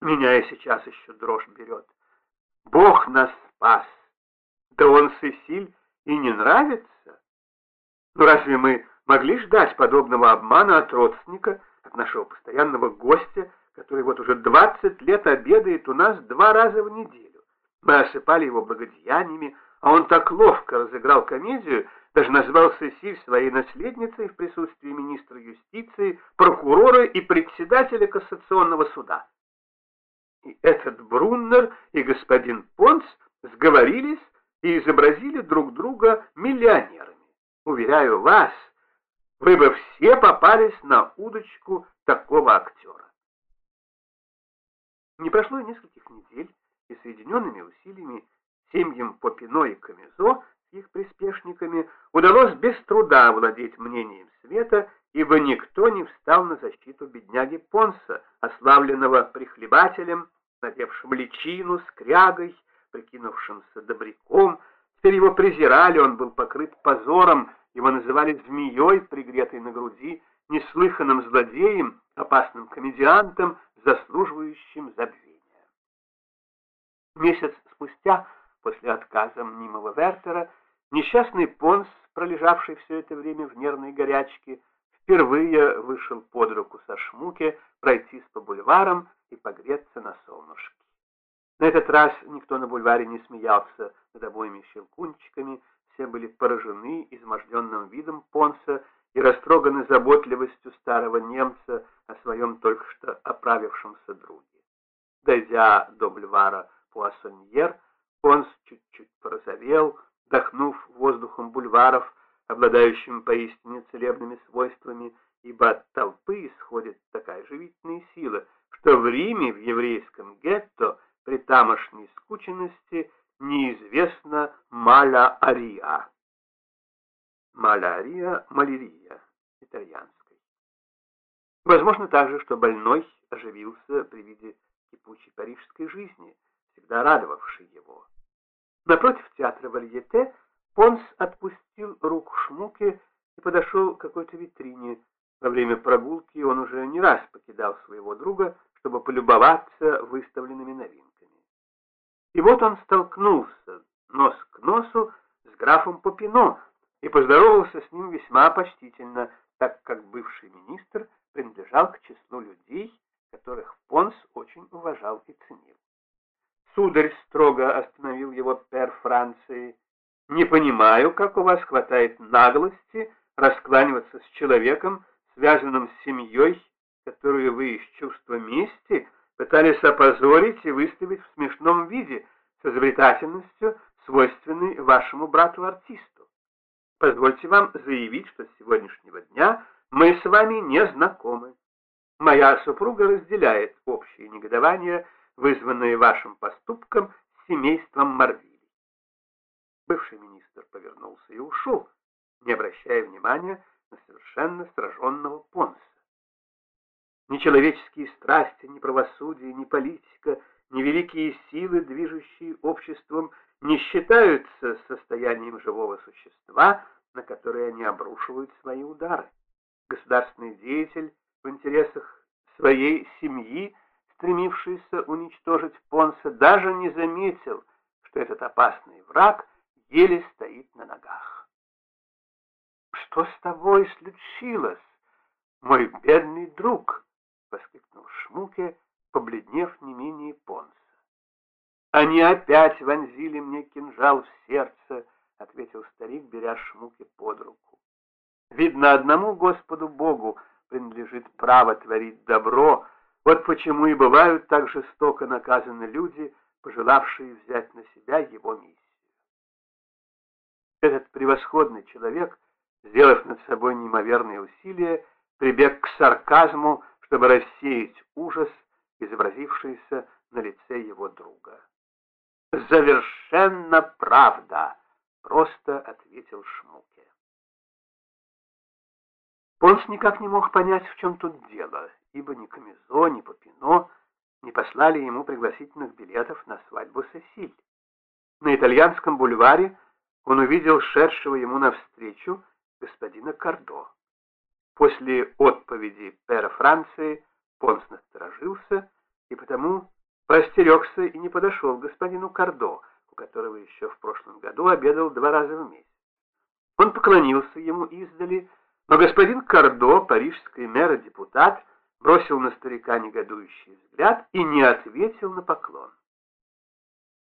Меня и сейчас еще дрожь берет. Бог нас спас. Да он Сесиль и не нравится. Ну разве мы могли ждать подобного обмана от родственника, от нашего постоянного гостя, который вот уже 20 лет обедает у нас два раза в неделю? Мы осыпали его благодеяниями, а он так ловко разыграл комедию, даже назвал Сесиль своей наследницей в присутствии министра юстиции, прокурора и председателя кассационного суда. И этот Бруннер и господин Понс сговорились и изобразили друг друга миллионерами. Уверяю вас, вы бы все попались на удочку такого актера. Не прошло и нескольких недель, и соединенными усилиями семьям Попино и Камизо их приспешниками удалось без труда овладеть мнением света, ибо никто не встал на защиту бедняги Понса, ославленного прихлебателем, надевшим личину, скрягой, прикинувшимся добряком. Теперь его презирали, он был покрыт позором, его называли змеей, пригретой на груди, неслыханным злодеем, опасным комедиантом, заслуживающим забвения. Месяц после отказа мнимого Вертера, несчастный Понс, пролежавший все это время в нервной горячке, впервые вышел под руку со Шмуке пройтись по бульварам и погреться на солнышке. На этот раз никто на бульваре не смеялся над обоими щелкунчиками, все были поражены изможденным видом Понса и растроганы заботливостью старого немца о своем только что оправившемся друге. Дойдя до бульвара Пуассоньер, Понс чуть-чуть порозовел, вдохнув воздухом бульваров, обладающим поистине целебными свойствами, ибо от толпы исходит такая живительная сила, что в Риме, в еврейском гетто, при тамошней скученности неизвестно маля-ария. Малярия, малярия, итальянской. Возможно также, что больной оживился при виде кипучей парижской жизни, всегда радовавшей его. Напротив театра Вальете Понс отпустил руку Шмуке и подошел к какой-то витрине. Во время прогулки он уже не раз покидал своего друга, чтобы полюбоваться выставленными новинками. И вот он столкнулся нос к носу с графом Попино и поздоровался с ним весьма почтительно, так как бывший министр принадлежал к Сударь строго остановил его пер Франции. «Не понимаю, как у вас хватает наглости раскланиваться с человеком, связанным с семьей, которую вы из чувства мести пытались опозорить и выставить в смешном виде с изобретательностью, свойственной вашему брату-артисту. Позвольте вам заявить, что с сегодняшнего дня мы с вами не знакомы. Моя супруга разделяет общее негодование, вызванное вашим поступком с семейством Марвили. Бывший министр повернулся и ушел, не обращая внимания на совершенно сраженного Понса. Ни человеческие страсти, ни правосудие, ни политика, ни великие силы, движущие обществом, не считаются состоянием живого существа, на которое они обрушивают свои удары. Государственный деятель в интересах своей семьи, стремившийся уничтожить Понса, даже не заметил, что этот опасный враг еле стоит на ногах. «Что с тобой случилось, мой бедный друг?» — воскликнул Шмуке, побледнев не менее Понса. «Они опять вонзили мне кинжал в сердце», — ответил старик, беря Шмуке под руку. «Видно, одному Господу Богу принадлежит право творить добро, вот почему и бывают так жестоко наказаны люди, пожелавшие взять на себя его миссию. Этот превосходный человек, сделав над собой неимоверные усилия, прибег к сарказму, чтобы рассеять ужас, изобразившийся на лице его друга. «Совершенно правда!» — просто ответил Шмуке. Понс никак не мог понять, в чем тут дело, ибо ни Камизо, ни Попино не послали ему пригласительных билетов на свадьбу Сесиль. На итальянском бульваре он увидел шедшего ему навстречу господина Кардо. После отповеди пера Франции Понс насторожился и потому поостерегся и не подошел к господину Кардо, у которого еще в прошлом году обедал два раза в месяц. Он поклонился ему издали, но господин Кардо, парижский мэр и депутат, бросил на старика негодующий взгляд и не ответил на поклон.